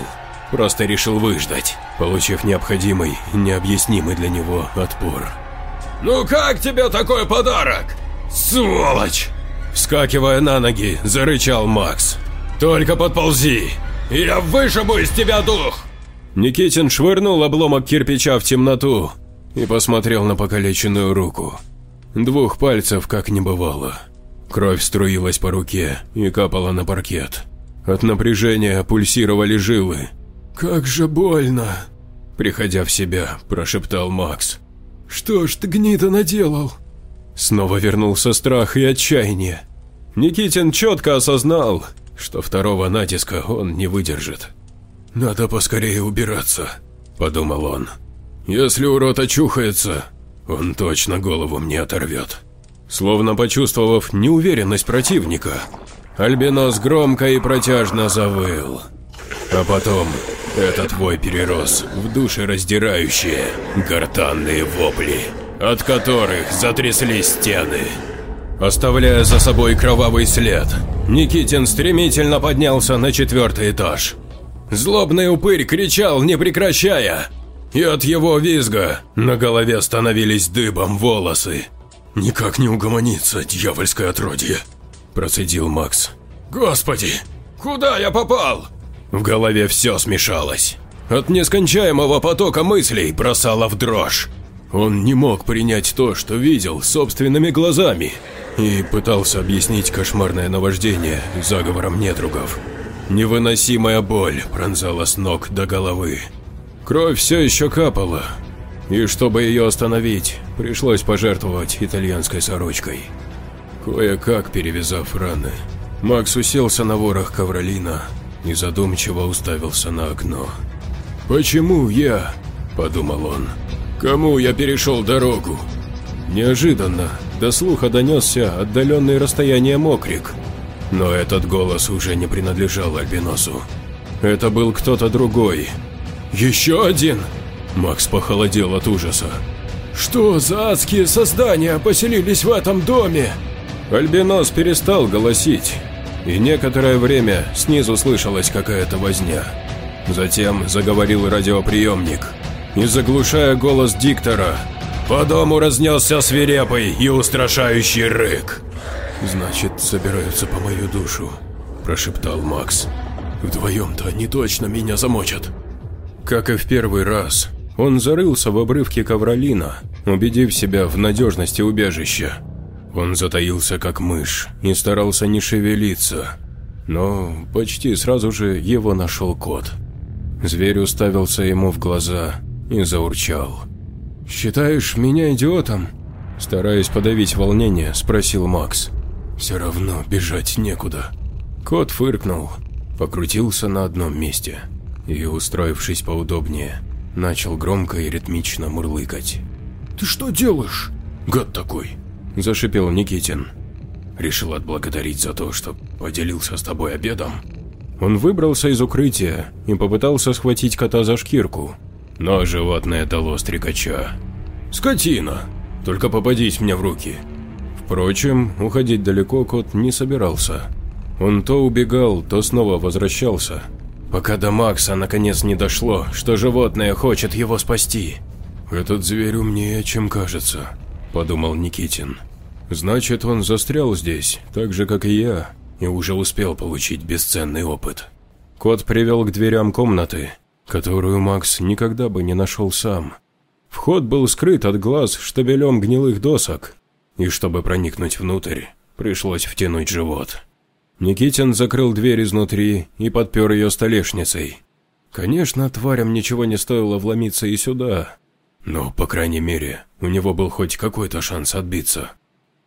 просто решил выждать, получив необходимый, необъяснимый для него отпор. «Ну как тебе такой подарок, сволочь?» Вскакивая на ноги, зарычал Макс. «Только подползи, я вышибу из тебя дух!» Никитин швырнул обломок кирпича в темноту и посмотрел на покалеченную руку. Двух пальцев как не бывало. Кровь струилась по руке и капала на паркет. От напряжения пульсировали жилы. «Как же больно!» Приходя в себя, прошептал Макс. «Что ж ты гнида наделал?» Снова вернулся страх и отчаяние. Никитин четко осознал, что второго натиска он не выдержит. «Надо поскорее убираться», – подумал он. «Если урод очухается, он точно голову мне оторвет». Словно почувствовав неуверенность противника, Альбинос громко и протяжно завыл. А потом этот вой перерос в душераздирающие гортанные вопли, от которых затряслись стены. Оставляя за собой кровавый след, Никитин стремительно поднялся на четвертый этаж. Злобный упырь кричал, не прекращая, и от его визга на голове становились дыбом волосы. «Никак не угомонится, дьявольское отродье», – процедил Макс. «Господи, куда я попал?» В голове все смешалось. От нескончаемого потока мыслей бросало в дрожь. Он не мог принять то, что видел собственными глазами, и пытался объяснить кошмарное наваждение заговором недругов. Невыносимая боль пронзала с ног до головы. Кровь все еще капала, и чтобы ее остановить, пришлось пожертвовать итальянской сорочкой. Кое-как перевязав раны, Макс уселся на ворох ковролина и задумчиво уставился на окно. «Почему я?» – подумал он. «Кому я перешел дорогу?» Неожиданно до слуха донесся отдаленный расстояние мокрик, но этот голос уже не принадлежал Альбиносу. Это был кто-то другой. «Еще один?» Макс похолодел от ужаса. «Что за адские создания поселились в этом доме?» Альбинос перестал голосить, и некоторое время снизу слышалась какая-то возня. Затем заговорил радиоприемник, и заглушая голос диктора, по дому разнесся свирепый и устрашающий рык. «Значит, собираются по мою душу», – прошептал Макс. «Вдвоем-то они точно меня замочат». Как и в первый раз, он зарылся в обрывке ковролина, убедив себя в надежности убежища. Он затаился как мышь и старался не шевелиться, но почти сразу же его нашел кот. Зверь уставился ему в глаза и заурчал. «Считаешь меня идиотом?» Стараясь подавить волнение, спросил Макс. «Все равно бежать некуда». Кот фыркнул, покрутился на одном месте и, устроившись поудобнее, начал громко и ритмично мурлыкать. «Ты что делаешь?» «Гад такой!» – зашипел Никитин. «Решил отблагодарить за то, что поделился с тобой обедом?» Он выбрался из укрытия и попытался схватить кота за шкирку, но животное дало стрекача. «Скотина! Только попадись мне в руки!» Впрочем, уходить далеко кот не собирался. Он то убегал, то снова возвращался, пока до Макса наконец не дошло, что животное хочет его спасти. «Этот зверь умнее, чем кажется», – подумал Никитин. «Значит, он застрял здесь, так же, как и я, и уже успел получить бесценный опыт». Кот привел к дверям комнаты, которую Макс никогда бы не нашел сам. Вход был скрыт от глаз штабелем гнилых досок, и чтобы проникнуть внутрь, пришлось втянуть живот. Никитин закрыл дверь изнутри и подпер ее столешницей. Конечно, тварям ничего не стоило вломиться и сюда, но, по крайней мере, у него был хоть какой-то шанс отбиться.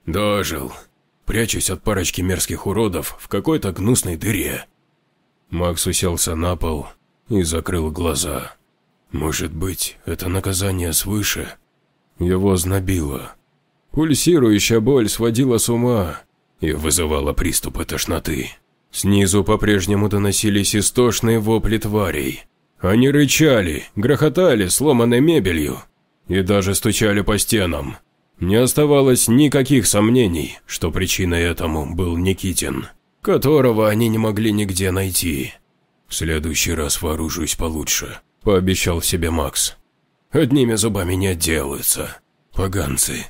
Дожил, прячусь от парочки мерзких уродов в какой-то гнусной дыре. Макс уселся на пол и закрыл глаза. Может быть, это наказание свыше? Его знобило. Пульсирующая боль сводила с ума и вызывала приступы тошноты. Снизу по-прежнему доносились истошные вопли тварей. Они рычали, грохотали сломанной мебелью и даже стучали по стенам. Не оставалось никаких сомнений, что причиной этому был Никитин, которого они не могли нигде найти. «В следующий раз вооружусь получше», – пообещал себе Макс. «Одними зубами не отделаются. Поганцы».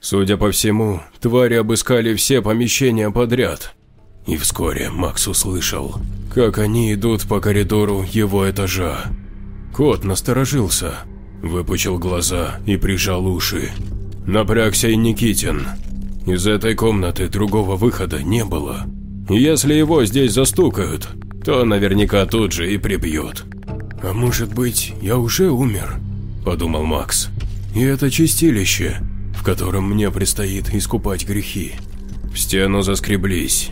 Судя по всему, твари обыскали все помещения подряд. И вскоре Макс услышал, как они идут по коридору его этажа. Кот насторожился, выпучил глаза и прижал уши. Напрягся и Никитин. Из этой комнаты другого выхода не было. Если его здесь застукают, то наверняка тут же и прибьют. «А может быть, я уже умер?» – подумал Макс. «И это чистилище, в котором мне предстоит искупать грехи». В стену заскреблись.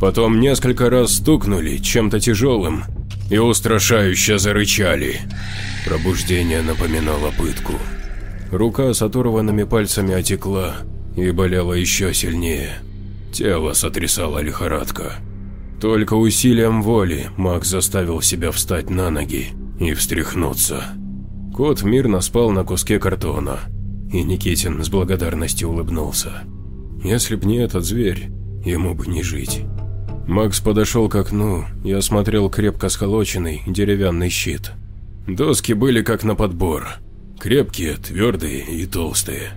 Потом несколько раз стукнули чем-то тяжелым и устрашающе зарычали. Пробуждение напоминало пытку. Рука с оторванными пальцами отекла и болела еще сильнее. Тело сотрясала лихорадка. Только усилием воли Макс заставил себя встать на ноги и встряхнуться. Кот мирно спал на куске картона, и Никитин с благодарностью улыбнулся. Если б не этот зверь, ему бы не жить. Макс подошел к окну и осмотрел крепко сколоченный деревянный щит. Доски были как на подбор. Крепкие, твердые и толстые.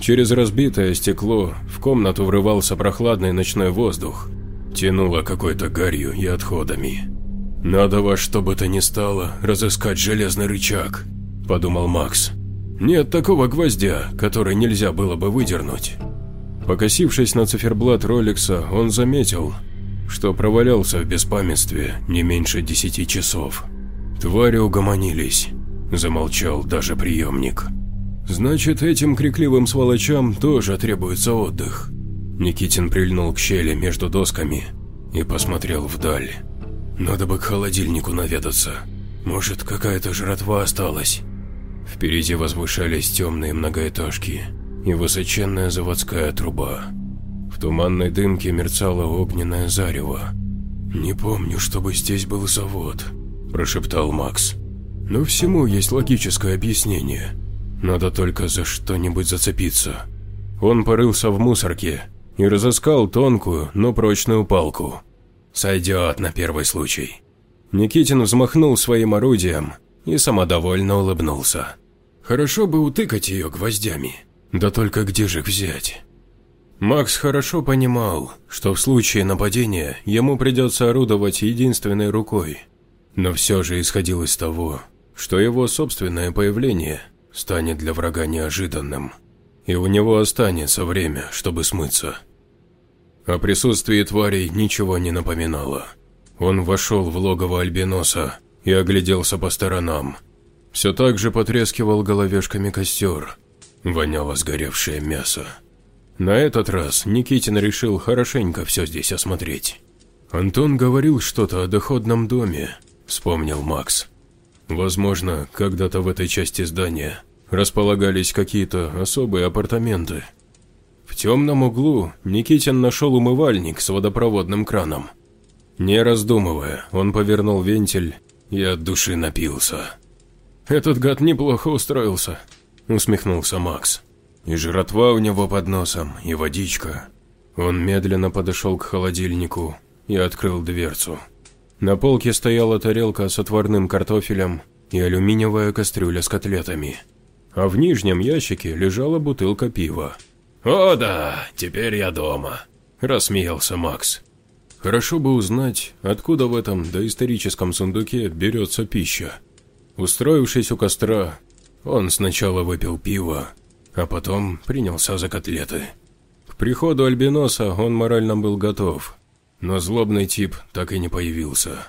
Через разбитое стекло в комнату врывался прохладный ночной воздух. Тянуло какой-то гарью и отходами. «Надо во что бы то ни стало разыскать железный рычаг», – подумал Макс. «Нет такого гвоздя, который нельзя было бы выдернуть». Покосившись на циферблат Роликса, он заметил, что провалялся в беспамятстве не меньше десяти часов. Твари угомонились, замолчал даже приемник. Значит, этим крикливым сволочам тоже требуется отдых. Никитин прильнул к щели между досками и посмотрел вдаль. Надо бы к холодильнику наведаться. Может, какая-то жратва осталась. Впереди возвышались темные многоэтажки и высоченная заводская труба. В туманной дымке мерцало огненное зарево. «Не помню, чтобы здесь был завод», – прошептал Макс. «Но всему есть логическое объяснение. Надо только за что-нибудь зацепиться». Он порылся в мусорке и разыскал тонкую, но прочную палку. «Сойдет на первый случай». Никитин взмахнул своим орудием и самодовольно улыбнулся. «Хорошо бы утыкать ее гвоздями. Да только где же их взять?» Макс хорошо понимал, что в случае нападения ему придется орудовать единственной рукой, но все же исходил из того, что его собственное появление станет для врага неожиданным, и у него останется время, чтобы смыться. О присутствии тварей ничего не напоминало. Он вошел в логово Альбиноса и огляделся по сторонам. Все так же потрескивал головешками костер, воняло сгоревшее мясо. На этот раз Никитин решил хорошенько все здесь осмотреть. «Антон говорил что-то о доходном доме», – вспомнил Макс. «Возможно, когда-то в этой части здания располагались какие-то особые апартаменты». В темном углу Никитин нашел умывальник с водопроводным краном. Не раздумывая, он повернул вентиль и от души напился. «Этот гад неплохо устроился», – усмехнулся Макс. И жратва у него под носом, и водичка. Он медленно подошел к холодильнику и открыл дверцу. На полке стояла тарелка с отварным картофелем и алюминиевая кастрюля с котлетами. А в нижнем ящике лежала бутылка пива. «О да, теперь я дома», – рассмеялся Макс. Хорошо бы узнать, откуда в этом доисторическом сундуке берется пища. Устроившись у костра, он сначала выпил пиво, а потом принялся за котлеты. К приходу Альбиноса он морально был готов, но злобный тип так и не появился.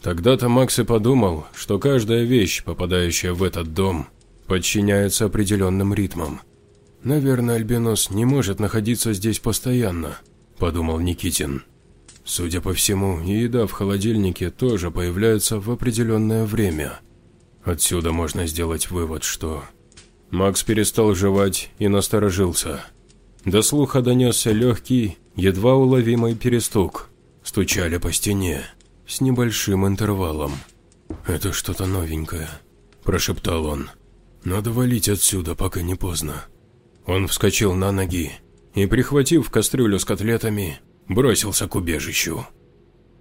Тогда-то Макс и подумал, что каждая вещь, попадающая в этот дом, подчиняется определенным ритмам. «Наверное, Альбинос не может находиться здесь постоянно», – подумал Никитин. Судя по всему, еда в холодильнике тоже появляется в определенное время. Отсюда можно сделать вывод, что Макс перестал жевать и насторожился. До слуха донесся легкий, едва уловимый перестук. Стучали по стене, с небольшим интервалом. «Это что-то новенькое», – прошептал он. «Надо валить отсюда, пока не поздно». Он вскочил на ноги и, прихватив кастрюлю с котлетами, бросился к убежищу.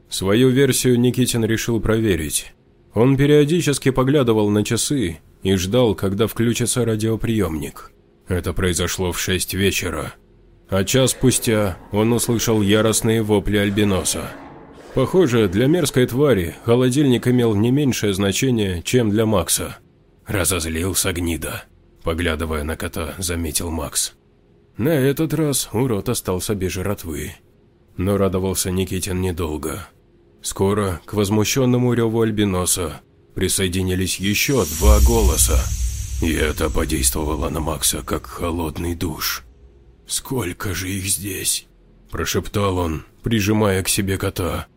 Свою версию Никитин решил проверить. Он периодически поглядывал на часы и ждал, когда включится радиоприемник. Это произошло в шесть вечера. А час спустя он услышал яростные вопли Альбиноса. Похоже, для мерзкой твари холодильник имел не меньшее значение, чем для Макса. «Разозлился гнида», – поглядывая на кота, заметил Макс. На этот раз урод остался без жратвы. Но радовался Никитин недолго. Скоро к возмущенному реву альбиноса присоединились еще два голоса. И это подействовало на Макса как холодный душ. «Сколько же их здесь?» – прошептал он, прижимая к себе кота.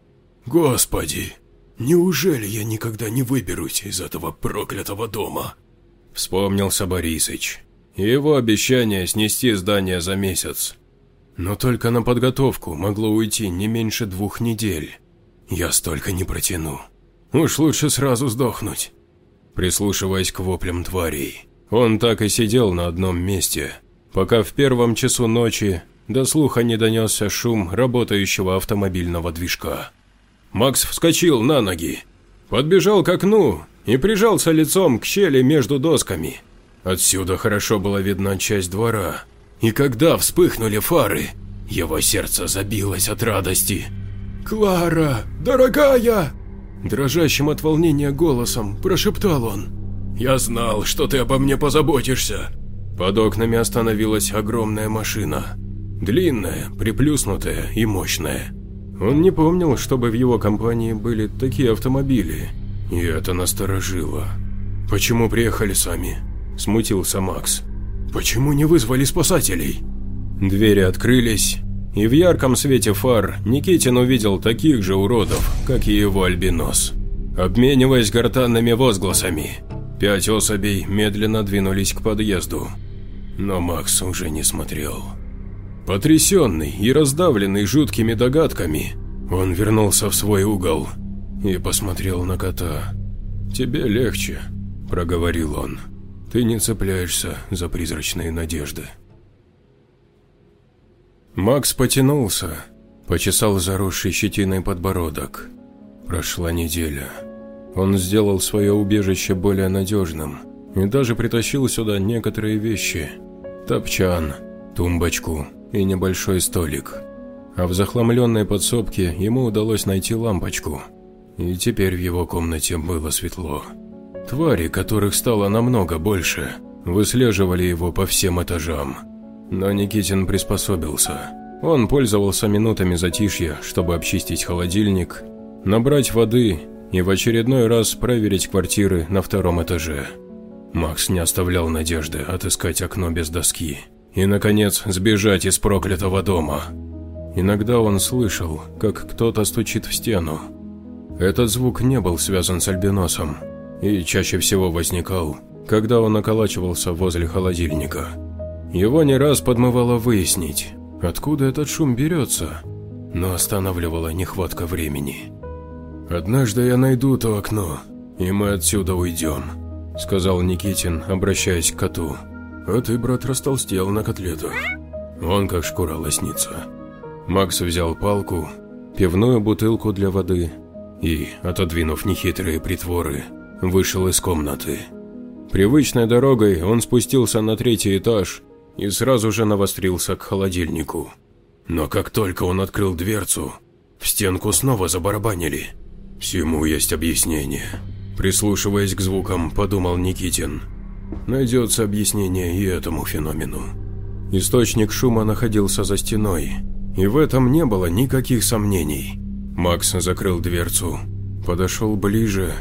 «Господи, неужели я никогда не выберусь из этого проклятого дома?» Вспомнился Борисыч. Его обещание снести здание за месяц. Но только на подготовку могло уйти не меньше двух недель. Я столько не протяну. Уж лучше сразу сдохнуть. Прислушиваясь к воплям тварей, он так и сидел на одном месте, пока в первом часу ночи до слуха не донесся шум работающего автомобильного движка. Макс вскочил на ноги, подбежал к окну и прижался лицом к щели между досками. Отсюда хорошо была видна часть двора, и когда вспыхнули фары, его сердце забилось от радости. «Клара, дорогая!» Дрожащим от волнения голосом прошептал он. «Я знал, что ты обо мне позаботишься!» Под окнами остановилась огромная машина. Длинная, приплюснутая и мощная. Он не помнил, чтобы в его компании были такие автомобили, и это насторожило. «Почему приехали сами?» – смутился Макс. «Почему не вызвали спасателей?» Двери открылись, и в ярком свете фар Никитин увидел таких же уродов, как и его альбинос. Обмениваясь гортанными возгласами, пять особей медленно двинулись к подъезду. Но Макс уже не смотрел. Потрясенный и раздавленный жуткими догадками, он вернулся в свой угол и посмотрел на кота. «Тебе легче», – проговорил он. «Ты не цепляешься за призрачные надежды». Макс потянулся, почесал заросший щетиной подбородок. Прошла неделя. Он сделал свое убежище более надежным и даже притащил сюда некоторые вещи. Топчан, тумбочку, и небольшой столик. А в захламленной подсобке ему удалось найти лампочку. И теперь в его комнате было светло. Твари, которых стало намного больше, выслеживали его по всем этажам. Но Никитин приспособился. Он пользовался минутами затишья, чтобы обчистить холодильник, набрать воды и в очередной раз проверить квартиры на втором этаже. Макс не оставлял надежды отыскать окно без доски и, наконец, сбежать из проклятого дома. Иногда он слышал, как кто-то стучит в стену. Этот звук не был связан с альбиносом и чаще всего возникал, когда он околачивался возле холодильника. Его не раз подмывало выяснить, откуда этот шум берется, но останавливала нехватка времени. «Однажды я найду то окно, и мы отсюда уйдем», – сказал Никитин, обращаясь к коту. А ты, брат, растолстел на котлету. Он как шкура лоснится. Макс взял палку, пивную бутылку для воды и, отодвинув нехитрые притворы, вышел из комнаты. Привычной дорогой он спустился на третий этаж и сразу же навострился к холодильнику. Но как только он открыл дверцу, в стенку снова забарабанили. Всему есть объяснение. Прислушиваясь к звукам, подумал Никитин – Найдется объяснение и этому феномену. Источник шума находился за стеной, и в этом не было никаких сомнений. Макс закрыл дверцу, подошел ближе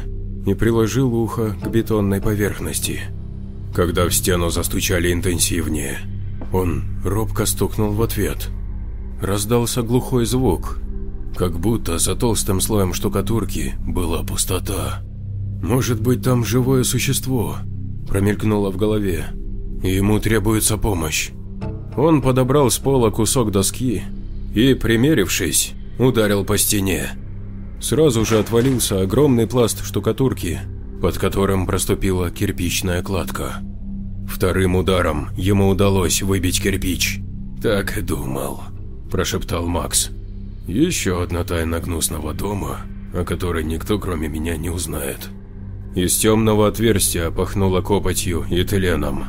и приложил ухо к бетонной поверхности. Когда в стену застучали интенсивнее, он робко стукнул в ответ. Раздался глухой звук, как будто за толстым слоем штукатурки была пустота. Может быть, там живое существо, промелькнуло в голове. Ему требуется помощь. Он подобрал с пола кусок доски и, примерившись, ударил по стене. Сразу же отвалился огромный пласт штукатурки, под которым проступила кирпичная кладка. Вторым ударом ему удалось выбить кирпич. «Так и думал», – прошептал Макс. «Еще одна тайна гнусного дома, о которой никто кроме меня не узнает». Из темного отверстия пахнуло копотью и тленом.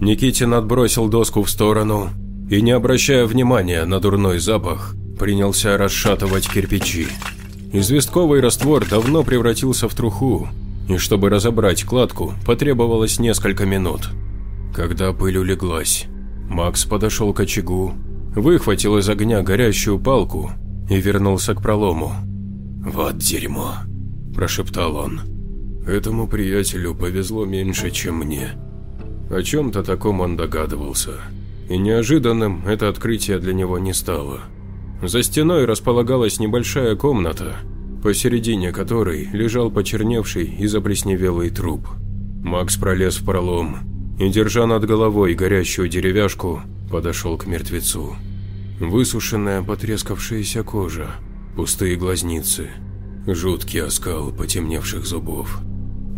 Никитин отбросил доску в сторону и, не обращая внимания на дурной запах, принялся расшатывать кирпичи. Известковый раствор давно превратился в труху, и чтобы разобрать кладку, потребовалось несколько минут. Когда пыль улеглась, Макс подошел к очагу, выхватил из огня горящую палку и вернулся к пролому. «Вот дерьмо», – прошептал он. Этому приятелю повезло меньше, чем мне. О чем-то таком он догадывался. И неожиданным это открытие для него не стало. За стеной располагалась небольшая комната, посередине которой лежал почерневший и заплесневелый труп. Макс пролез в пролом и, держа над головой горящую деревяшку, подошел к мертвецу. Высушенная потрескавшаяся кожа, пустые глазницы, жуткий оскал потемневших зубов.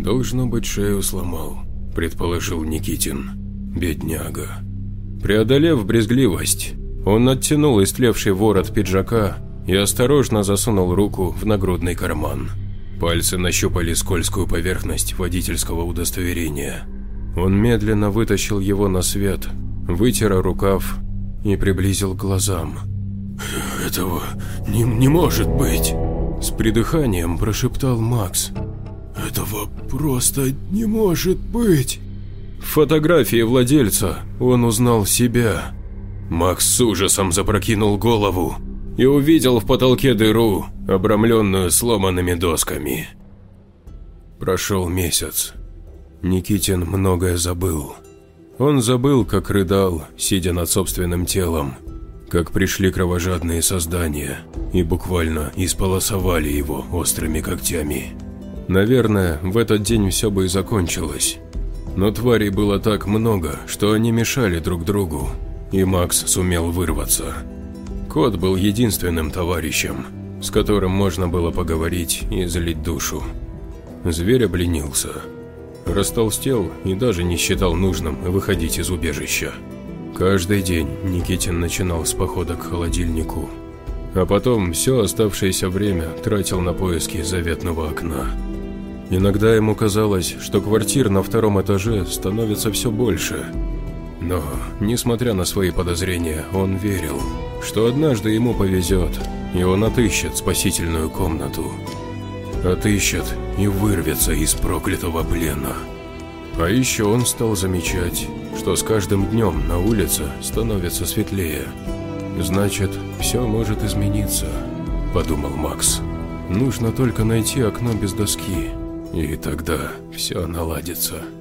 «Должно быть, шею сломал», – предположил Никитин. «Бедняга». Преодолев брезгливость, он оттянул истлевший ворот пиджака и осторожно засунул руку в нагрудный карман. Пальцы нащупали скользкую поверхность водительского удостоверения. Он медленно вытащил его на свет, вытер рукав и приблизил к глазам. «Этого не, не может быть!» С придыханием прошептал Макс. «Этого просто не может быть!» В фотографии владельца он узнал себя. Макс с ужасом запрокинул голову и увидел в потолке дыру, обрамленную сломанными досками. Прошел месяц. Никитин многое забыл. Он забыл, как рыдал, сидя над собственным телом, как пришли кровожадные создания и буквально исполосовали его острыми когтями. Наверное, в этот день все бы и закончилось. Но тварей было так много, что они мешали друг другу, и Макс сумел вырваться. Кот был единственным товарищем, с которым можно было поговорить и залить душу. Зверь обленился растолстел и даже не считал нужным выходить из убежища. Каждый день Никитин начинал с похода к холодильнику, а потом все оставшееся время тратил на поиски заветного окна. Иногда ему казалось, что квартир на втором этаже становится все больше. Но, несмотря на свои подозрения, он верил, что однажды ему повезет, и он отыщет спасительную комнату отыщет и вырвется из проклятого плена. А еще он стал замечать, что с каждым днем на улице становится светлее. «Значит, все может измениться», – подумал Макс. «Нужно только найти окно без доски, и тогда все наладится».